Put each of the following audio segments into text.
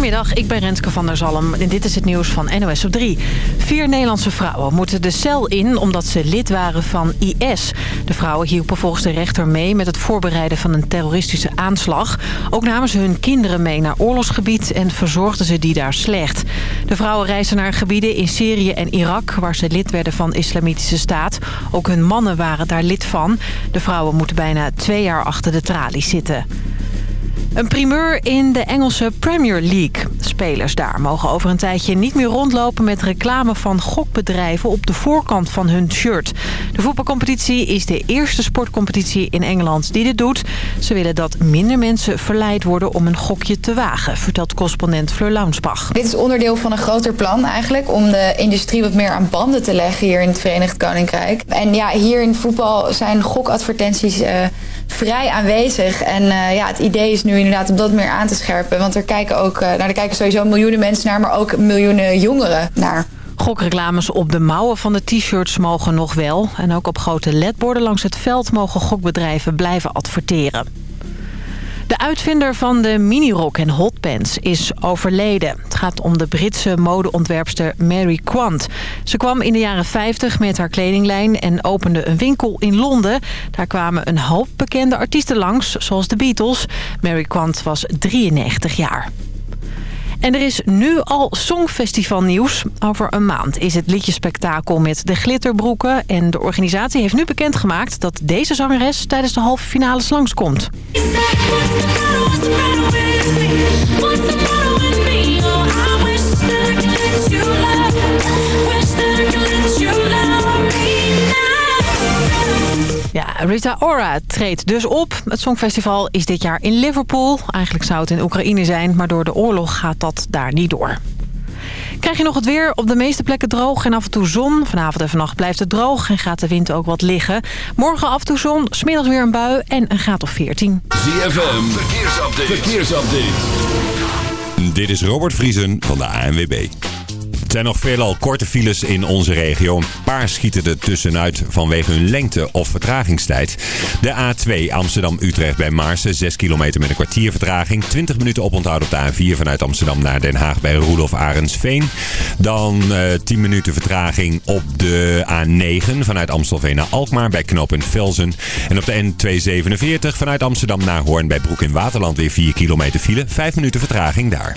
Goedemiddag, ik ben Renske van der Zalm en dit is het nieuws van NOS op 3. Vier Nederlandse vrouwen moeten de cel in omdat ze lid waren van IS. De vrouwen hielpen volgens de rechter mee met het voorbereiden van een terroristische aanslag. Ook namen ze hun kinderen mee naar oorlogsgebied en verzorgden ze die daar slecht. De vrouwen reisden naar gebieden in Syrië en Irak waar ze lid werden van Islamitische Staat. Ook hun mannen waren daar lid van. De vrouwen moeten bijna twee jaar achter de tralies zitten. Een primeur in de Engelse Premier League. Spelers daar mogen over een tijdje niet meer rondlopen met reclame van gokbedrijven op de voorkant van hun shirt. De voetbalcompetitie is de eerste sportcompetitie in Engeland die dit doet. Ze willen dat minder mensen verleid worden om een gokje te wagen, vertelt correspondent Fleur Launsbach. Dit is onderdeel van een groter plan eigenlijk om de industrie wat meer aan banden te leggen hier in het Verenigd Koninkrijk. En ja, hier in voetbal zijn gokadvertenties uh, vrij aanwezig. En uh, ja, het idee is nu inderdaad om dat meer aan te scherpen. Want er kijken ook, uh, nou, er kijken sowieso miljoenen mensen naar, maar ook miljoenen jongeren naar. Gokreclames op de mouwen van de t-shirts mogen nog wel. En ook op grote ledborden langs het veld mogen gokbedrijven blijven adverteren. De uitvinder van de minirok en hotpants is overleden. Het gaat om de Britse modeontwerpster Mary Quant. Ze kwam in de jaren 50 met haar kledinglijn en opende een winkel in Londen. Daar kwamen een hoop bekende artiesten langs, zoals de Beatles. Mary Quant was 93 jaar. En er is nu al Songfestival nieuws. Over een maand is het liedjespektakel met de glitterbroeken. En de organisatie heeft nu bekendgemaakt dat deze zangeres tijdens de halve finales langskomt. Ja, Rita Ora treedt dus op. Het Songfestival is dit jaar in Liverpool. Eigenlijk zou het in Oekraïne zijn, maar door de oorlog gaat dat daar niet door. Krijg je nog het weer? Op de meeste plekken droog en af en toe zon. Vanavond en vannacht blijft het droog en gaat de wind ook wat liggen. Morgen af en toe zon, smiddags weer een bui en een graad of 14. ZFM, verkeersupdate. verkeersupdate. Dit is Robert Vriesen van de ANWB. Er zijn nog veelal korte files in onze regio. Een paar schieten er tussenuit vanwege hun lengte of vertragingstijd. De A2 Amsterdam-Utrecht bij Maarsen. 6 kilometer met een kwartier vertraging. 20 minuten oponthoud op de A4 vanuit Amsterdam naar Den Haag bij Roelof Arendsveen. Dan uh, 10 minuten vertraging op de A9 vanuit Amstelveen naar Alkmaar bij knooppunt Velzen. En op de N247 vanuit Amsterdam naar Hoorn bij Broek in Waterland weer 4 kilometer file. 5 minuten vertraging daar.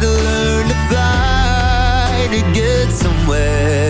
To learn to fly to get somewhere.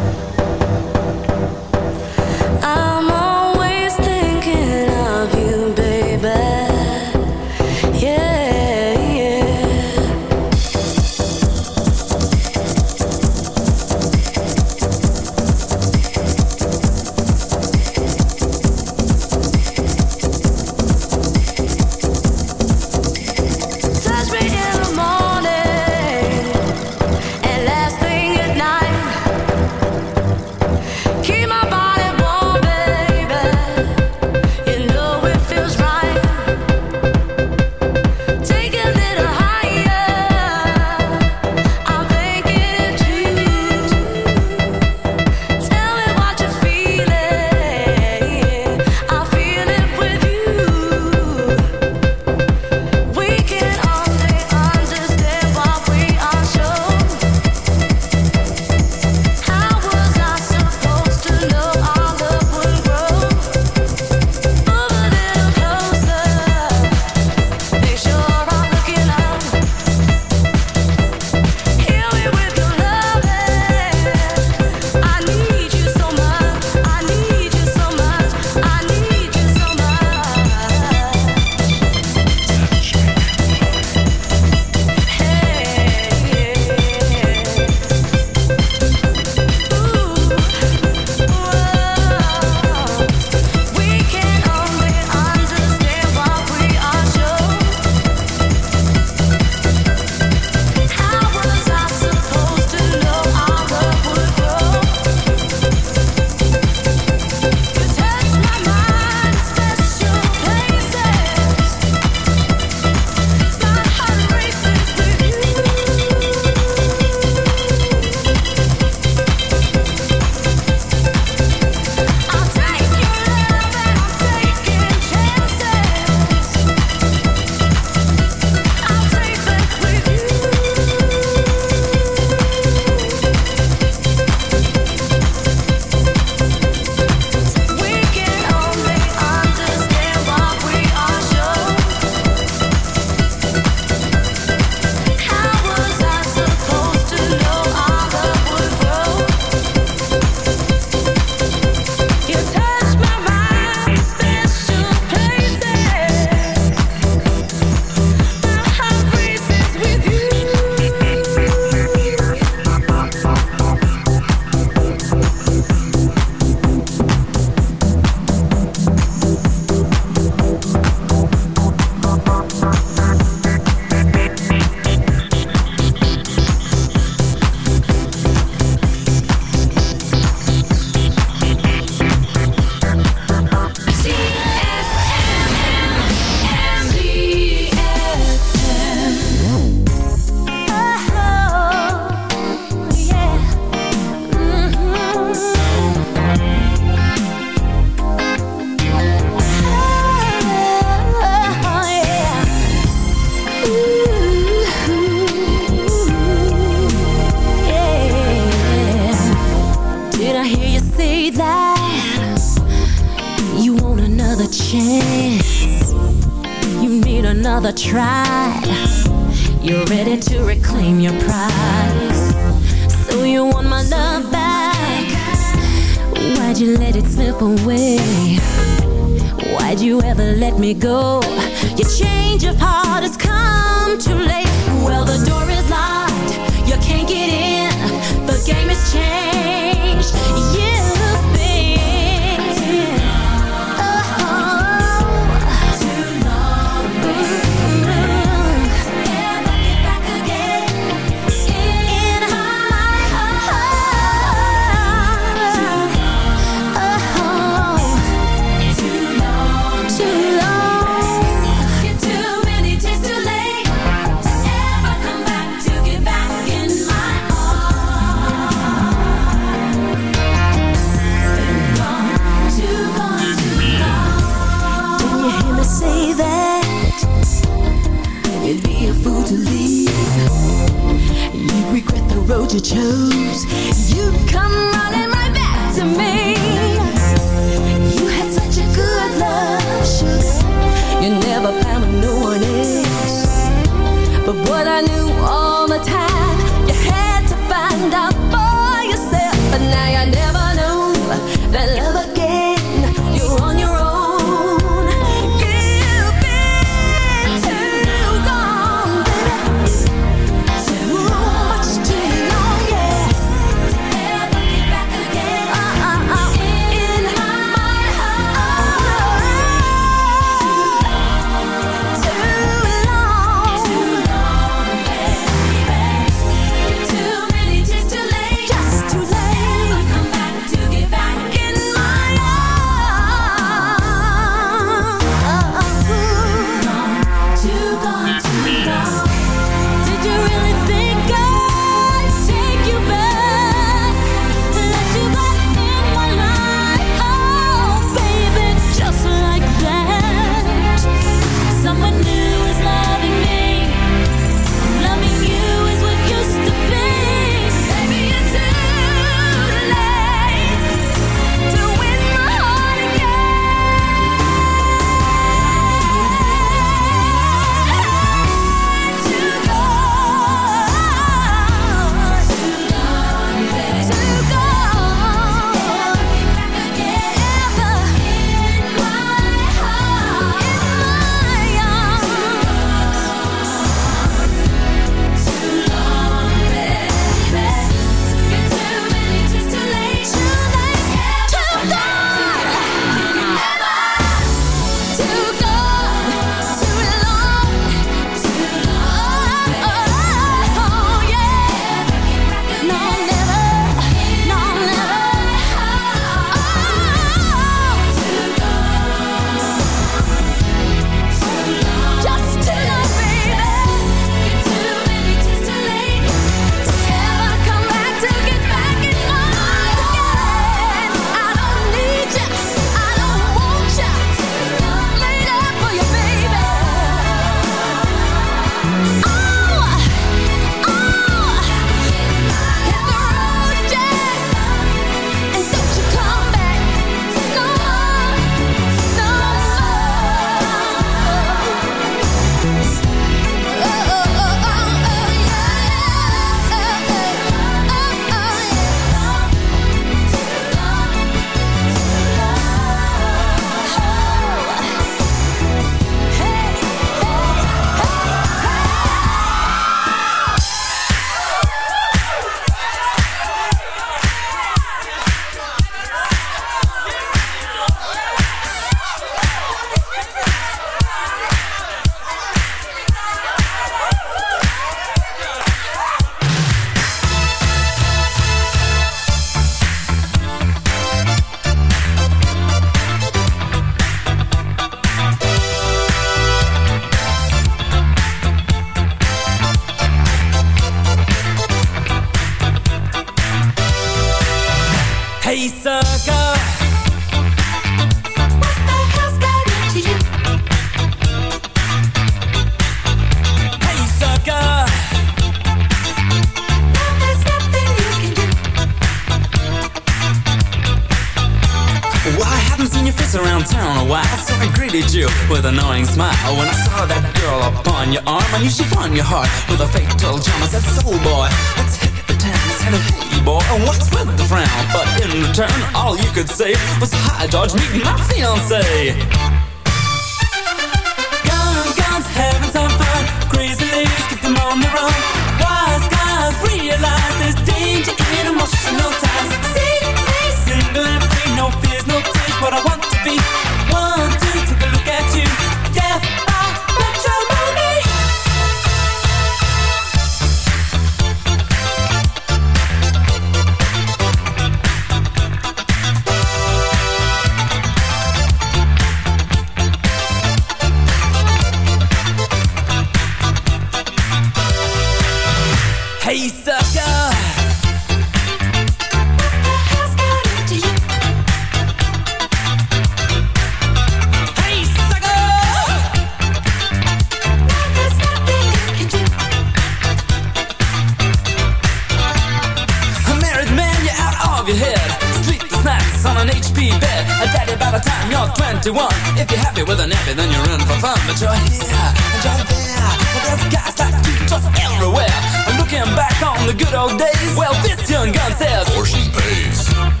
21. If you're happy with a nappy, then you're in for fun. But you're here, and you're there. Well, there's guys like you just everywhere. Looking back on the good old days, well, this young gun says, Portion pays.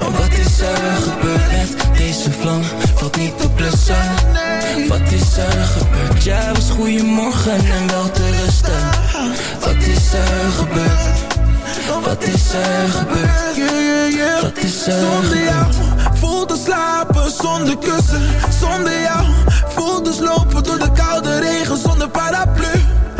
en wat is er gebeurd met deze vlam? Valt niet te blussen Wat is er gebeurd? Jij was goeiemorgen en wel te rusten Wat is er gebeurd? Wat is er gebeurd? Wat is er Zonder jou voelde slapen zonder kussen Zonder jou voelde slopen door de koude regen zonder paraplu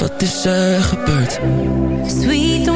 Wat is er gebeurd? Sweet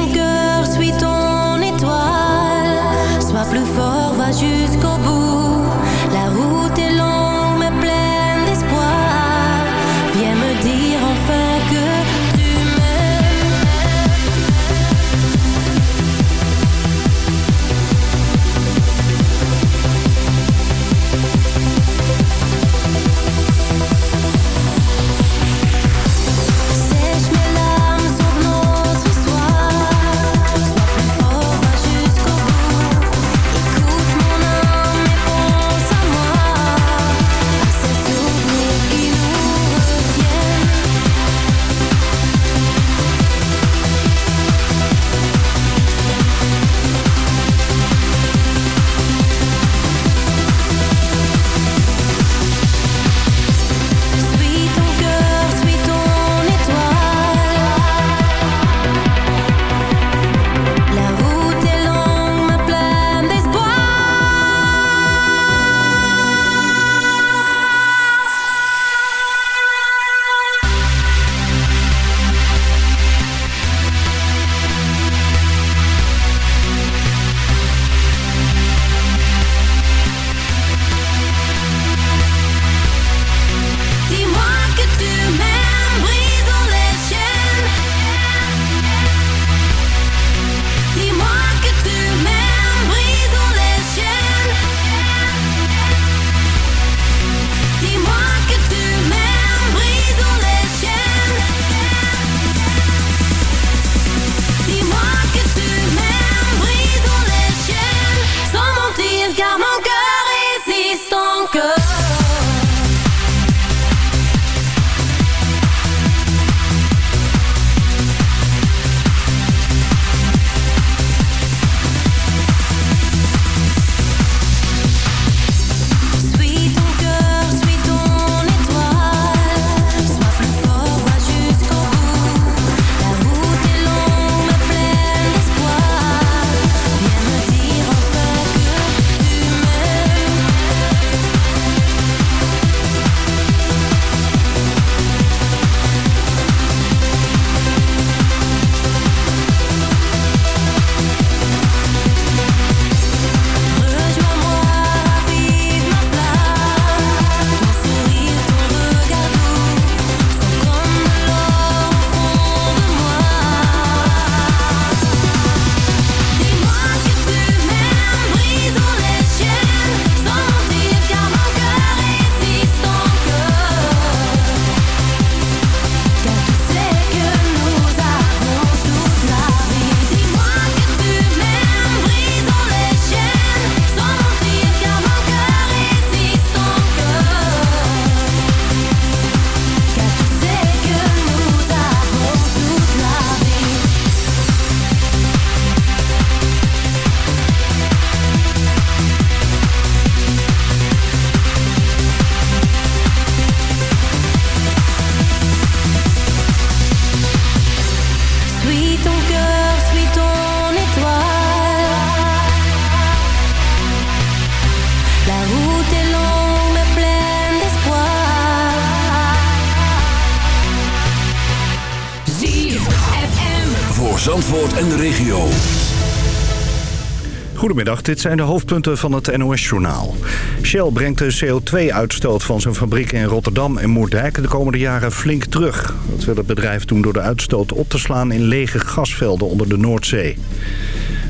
Goedemiddag, dit zijn de hoofdpunten van het NOS-journaal. Shell brengt de CO2-uitstoot van zijn fabrieken in Rotterdam en Moerdijk de komende jaren flink terug. Dat wil het bedrijf doen door de uitstoot op te slaan in lege gasvelden onder de Noordzee.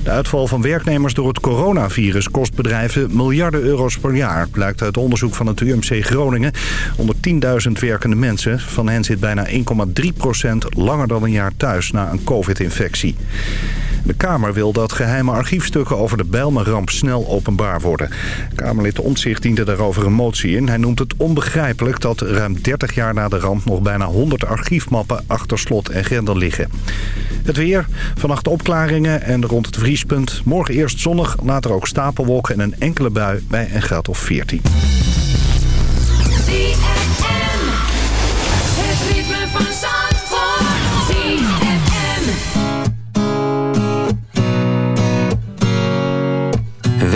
De uitval van werknemers door het coronavirus kost bedrijven miljarden euro's per jaar. Blijkt uit onderzoek van het UMC Groningen. Onder 10.000 werkende mensen. Van hen zit bijna 1,3% langer dan een jaar thuis na een covid-infectie. De Kamer wil dat geheime archiefstukken over de Bijlmerramp snel openbaar worden. Kamerlid Omtzigt diende daarover een motie in. Hij noemt het onbegrijpelijk dat ruim 30 jaar na de ramp nog bijna 100 archiefmappen achter slot en grendel liggen. Het weer, vannacht opklaringen en rond het vriespunt. Morgen eerst zonnig, later ook stapelwolken en een enkele bui bij een graad of 14.